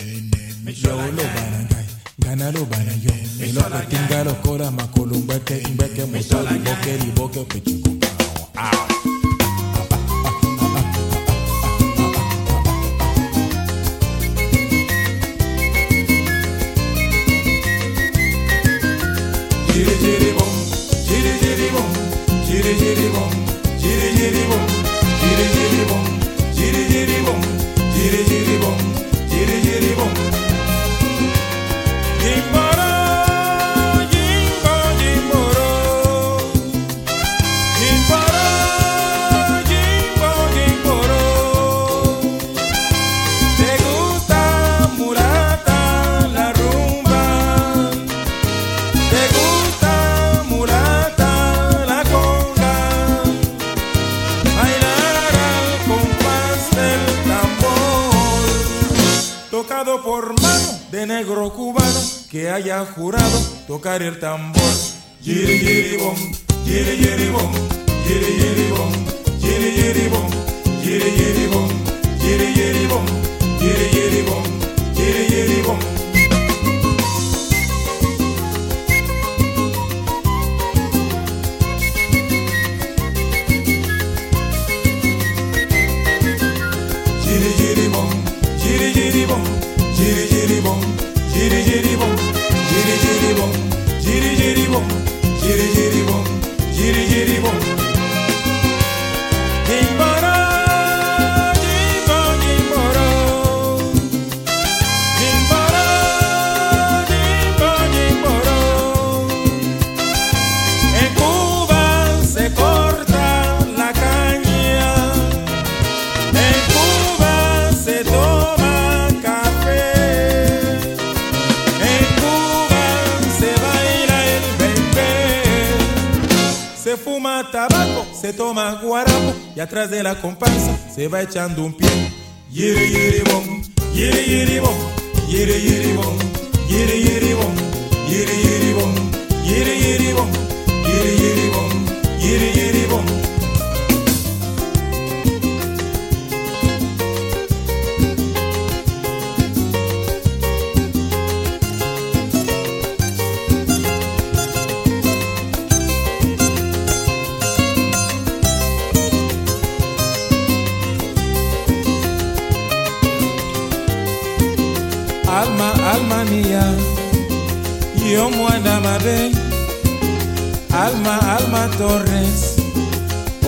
yo lo bana ngai ngana lo bana yo eloko tinga lokola makolo ngbeke ngbeke moto liboke liboke peciko Jiri jiri bom, jiri jiri bom, jiri jiri bom, jiri jiri bom, jiri jiri Tocado por mano de negro cubano Que haya jurado tocar el tambor. Yiri yiri bom, yiri yiri bom Yiri yiri bom, yiri yiri bom Yiri yiri bom, yiri yiri bom Yiri yiri bom, yiri yiri bom se fuma tabaco, se toma guarapo y atrás de la comparsa se va echando un pie. Yiri yiri bom, yiri yiri bom, yiri yiri bom, yiri yiri alma alma mia. Yo mwana mabe. Alma alma torres.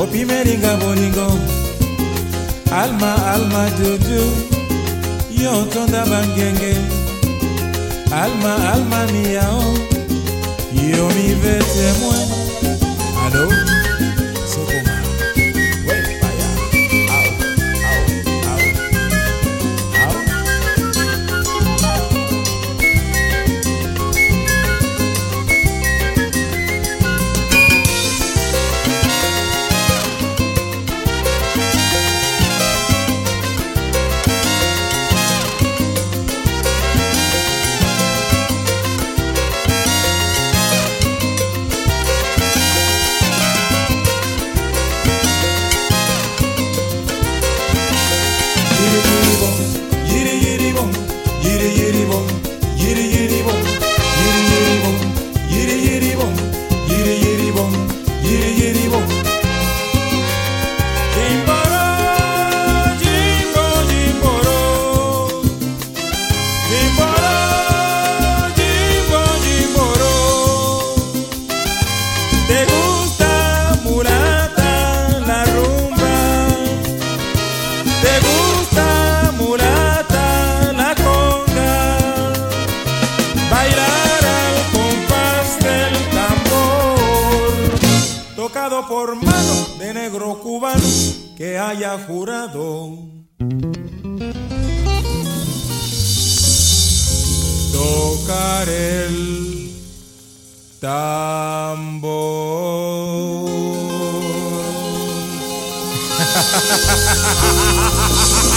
Opimeringa bolingo. Alma alma dudu. Yo tonda bangenge. Alma alma mia o yo mi vete mwen alo por mano de negro cubano que haya jurado. Tocar el tambor. 哈哈哈哈哈哈哈哈哈哈。